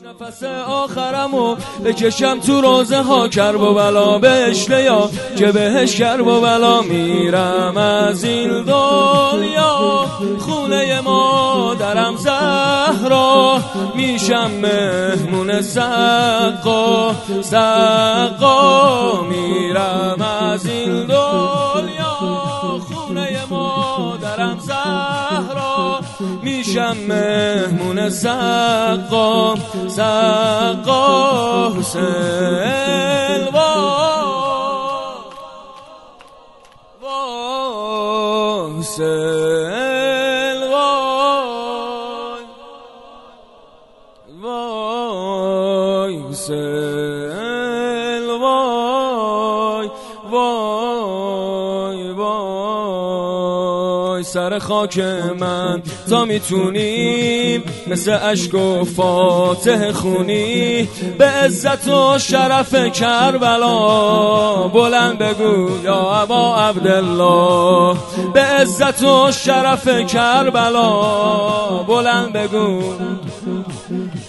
نفس آخرمو بکشم تو روزه ها کرب و بلا بهش لیا که بهش کرب و بلا میرم از این دنیا. خونه مادرم زهرا میشم مهمون سقا. سقا میرم از این دنیا. زهرا میشم مهمون سقا سقا حسین حسین وای وای حسین وای وای وای. سر خاک من. تا می‌تونیم مثل عشق و فاتح خونی به عزت و شرف کربلا. بلند بگو یا ابا عبدالله. به عزت و شرف کربلا. بلند بگو.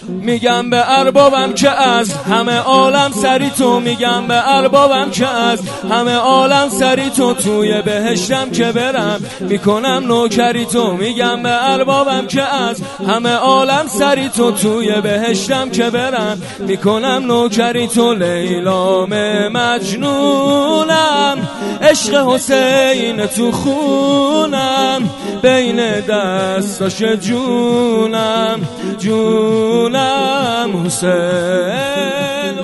میگم به اربابم که از همه عالم سری تو. میگم به اربابم که از همه عالم سری تو. توی بهشتم که برم می‌کنم نوکری تو میگم به اربابم که از همه عالم سری تو توی بهشتم که برم می‌کنم نوکری تو لیلام مجنونم. عشق حسین تو خونم بین دستاش جونم جونم حسین.